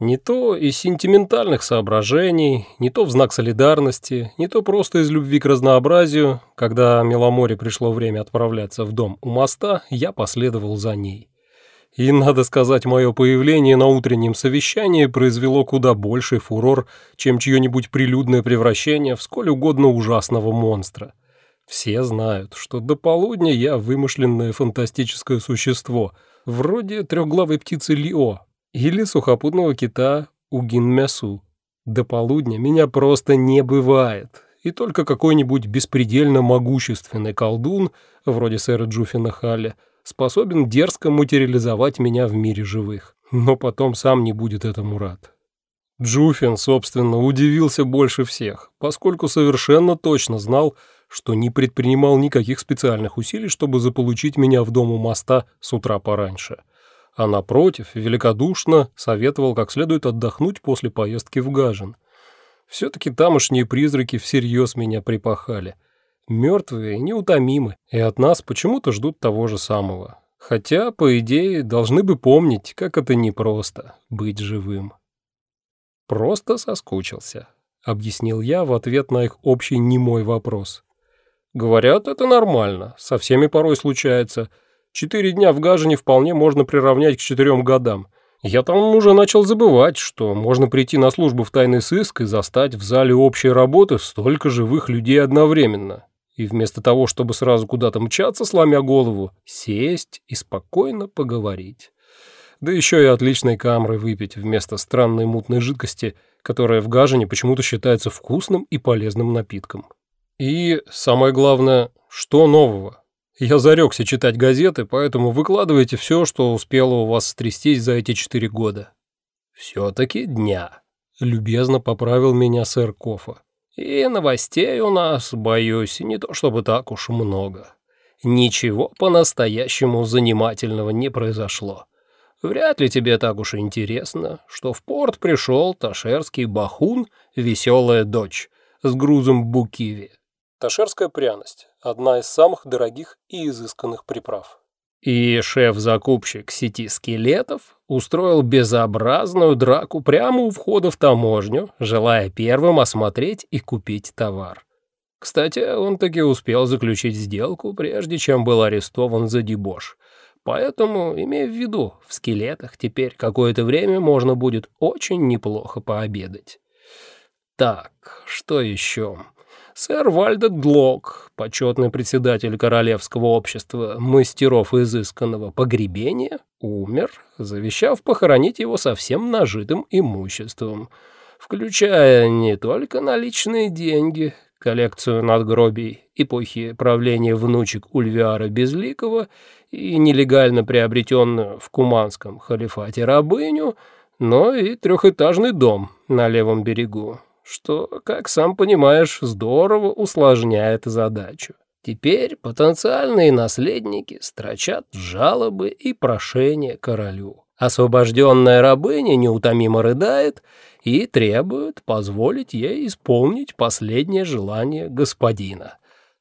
Не то из сентиментальных соображений, не то в знак солидарности, не то просто из любви к разнообразию, когда Меломоре пришло время отправляться в дом у моста, я последовал за ней. И, надо сказать, мое появление на утреннем совещании произвело куда больший фурор, чем чье-нибудь прилюдное превращение в сколь угодно ужасного монстра. Все знают, что до полудня я вымышленное фантастическое существо, вроде трехглавой птицы Лио или сухопутного кита Угин-Мясу. До полудня меня просто не бывает, и только какой-нибудь беспредельно могущественный колдун, вроде сэра Джуфина Халля, способен дерзко материализовать меня в мире живых. Но потом сам не будет этому рад. Джуфин, собственно, удивился больше всех, поскольку совершенно точно знал, что не предпринимал никаких специальных усилий, чтобы заполучить меня в дом у моста с утра пораньше. А напротив, великодушно советовал как следует отдохнуть после поездки в Гажин. Все-таки тамошние призраки всерьез меня припахали — мертвые неутомимы, и от нас почему-то ждут того же самого. Хотя, по идее, должны бы помнить, как это непросто — быть живым. «Просто соскучился», — объяснил я в ответ на их общий немой вопрос. «Говорят, это нормально, со всеми порой случается. Четыре дня в Гажине вполне можно приравнять к четырем годам. Я там уже начал забывать, что можно прийти на службу в тайный сыск и застать в зале общей работы столько живых людей одновременно и вместо того, чтобы сразу куда-то мчаться, сломя голову, сесть и спокойно поговорить. Да еще и отличной камры выпить вместо странной мутной жидкости, которая в Гажине почему-то считается вкусным и полезным напитком. И самое главное, что нового? Я зарекся читать газеты, поэтому выкладывайте все, что успело у вас стрястись за эти четыре года. Все-таки дня. Любезно поправил меня сэр Кофа. И новостей у нас, боюсь, не то чтобы так уж много. Ничего по-настоящему занимательного не произошло. Вряд ли тебе так уж интересно, что в порт пришел ташерский бахун «Веселая дочь» с грузом букиви. Ташерская пряность – одна из самых дорогих и изысканных приправ. И шеф-закупщик сети скелетов устроил безобразную драку прямо у входа в таможню, желая первым осмотреть и купить товар. Кстати, он таки успел заключить сделку, прежде чем был арестован за дебош. Поэтому, имей в виду, в скелетах теперь какое-то время можно будет очень неплохо пообедать. Так, что еще? Сэр Вальдек Глок, почетный председатель Королевского общества мастеров изысканного погребения, умер, завещав похоронить его со всем нажитым имуществом, включая не только наличные деньги, коллекцию надгробий эпохи правления внучек Ульвиара Безликого и нелегально приобретенную в Куманском халифате рабыню, но и трехэтажный дом на левом берегу, что, как сам понимаешь, здорово усложняет задачу. Теперь потенциальные наследники строчат жалобы и прошения королю. Освобожденная рабыня неутомимо рыдает и требует позволить ей исполнить последнее желание господина.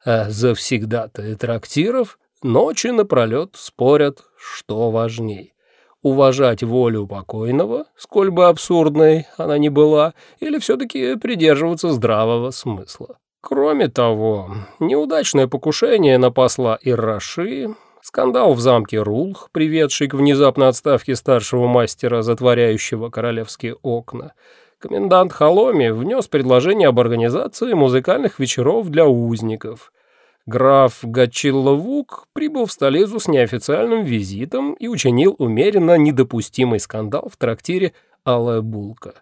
А завсегдатые трактиров ночи напролет спорят, что важней уважать волю покойного, сколь бы абсурдной она ни была, или все-таки придерживаться здравого смысла. Кроме того, неудачное покушение на посла Ирраши, скандал в замке Рулх, приведший к внезапной отставке старшего мастера, затворяющего королевские окна, комендант Халоми внес предложение об организации музыкальных вечеров для узников – Граф Гачилловук прибыл в столицу с неофициальным визитом и учинил умеренно недопустимый скандал в трактире «Алая булка»,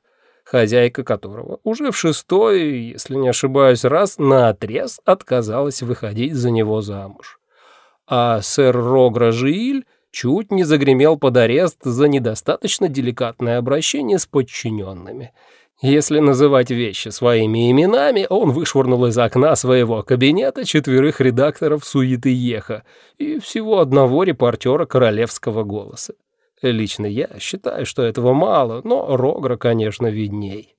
хозяйка которого уже в шестой, если не ошибаюсь, раз наотрез отказалась выходить за него замуж. А сэр Рогра Жииль чуть не загремел под арест за недостаточно деликатное обращение с подчиненными – если называть вещи своими именами, он вышвырнул из окна своего кабинета четверых редакторов «Суеты Еха» и всего одного репортера «Королевского голоса». Лично я считаю, что этого мало, но Рогра, конечно, видней.